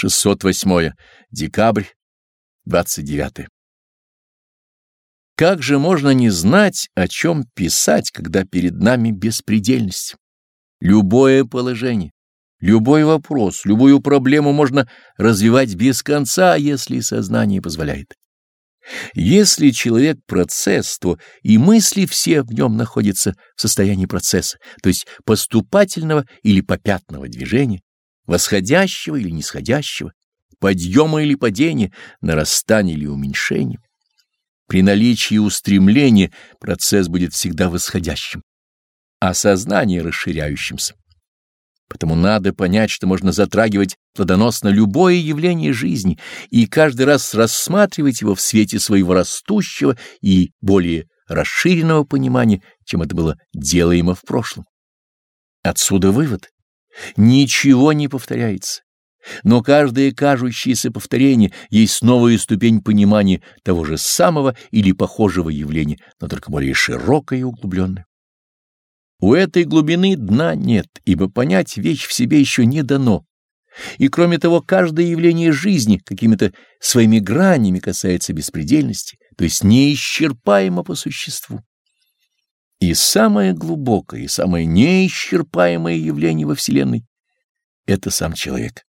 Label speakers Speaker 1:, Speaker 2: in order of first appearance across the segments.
Speaker 1: 608. Декабрь, 29. Как же можно не знать, о чем писать, когда перед нами беспредельность? Любое положение, любой вопрос, любую проблему можно развивать без конца, если сознание позволяет. Если человек процесс, то и мысли все в нем находятся в состоянии процесса, то есть поступательного или попятного движения, восходящего или нисходящего, подъема или падения, нарастания или уменьшения. При наличии устремления процесс будет всегда восходящим, а сознание расширяющимся. Потому надо понять, что можно затрагивать плодоносно любое явление жизни и каждый раз рассматривать его в свете своего растущего и более расширенного понимания, чем это было делаемо в прошлом. Отсюда вывод. Ничего не повторяется, но каждое кажущееся повторение есть новая ступень понимания того же самого или похожего явления, но только более широкое и углубленное. У этой глубины дна нет, ибо понять вещь в себе еще не дано. И кроме того, каждое явление жизни какими-то своими гранями касается беспредельности, то есть неисчерпаемо по существу. И самое глубокое, и самое неисчерпаемое явление во Вселенной — это сам человек.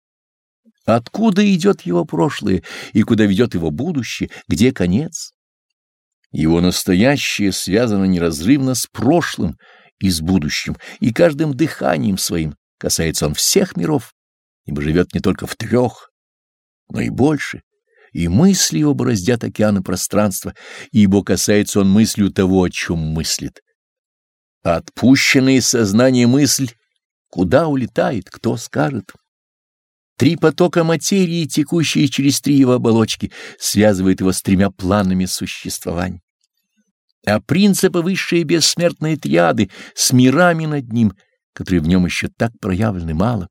Speaker 1: Откуда идет его прошлое и куда ведет его будущее, где конец? Его настоящее связано неразрывно с прошлым и с будущим, и каждым дыханием своим касается он всех миров, ибо живет не только в трех, но и больше, и мысли его бороздят океаны пространства, ибо касается он мыслью того, о чем мыслит. Отпущенная из сознания мысль куда улетает, кто скажет? Три потока материи, текущие через три его оболочки, связывают его с тремя планами существования а принципы высшие бессмертные триады с мирами над ним, которые в нем еще так проявлены мало.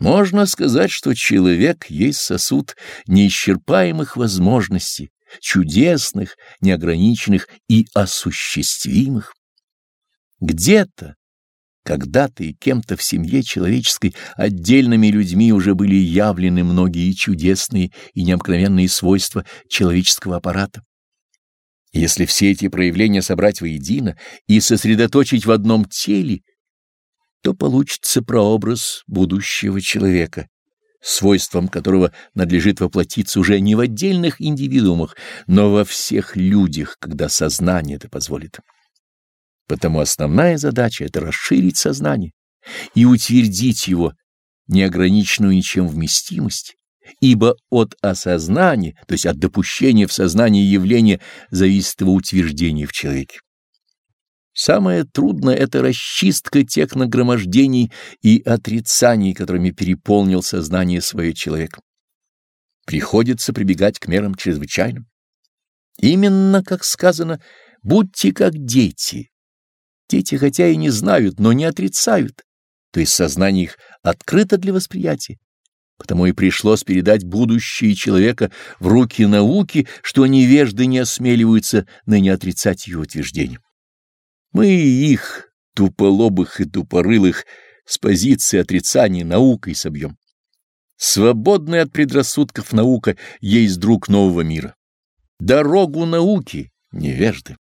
Speaker 1: Можно сказать, что человек есть сосуд неисчерпаемых возможностей, чудесных, неограниченных и осуществимых. Где-то, когда-то и кем-то в семье человеческой отдельными людьми уже были явлены многие чудесные и необыкновенные свойства человеческого аппарата. Если все эти проявления собрать воедино и сосредоточить в одном теле, то получится прообраз будущего человека, свойством которого надлежит воплотиться уже не в отдельных индивидуумах, но во всех людях, когда сознание это позволит. Потому основная задача — это расширить сознание и утвердить его неограниченную ничем вместимость, ибо от осознания, то есть от допущения в сознании явления, зависит его утверждение в человеке. Самое трудное — это расчистка тех нагромождений и отрицаний, которыми переполнил сознание свое человек. Приходится прибегать к мерам чрезвычайным. Именно, как сказано, будьте как дети. Дети хотя и не знают, но не отрицают, то есть сознание их открыто для восприятия. Потому и пришлось передать будущее человека в руки науки, что невежды не осмеливаются ныне отрицать ее утверждение. Мы их, туполобых и тупорылых, с позиции отрицания наукой собьем. Свободная от предрассудков наука есть друг нового мира. Дорогу науки невежды.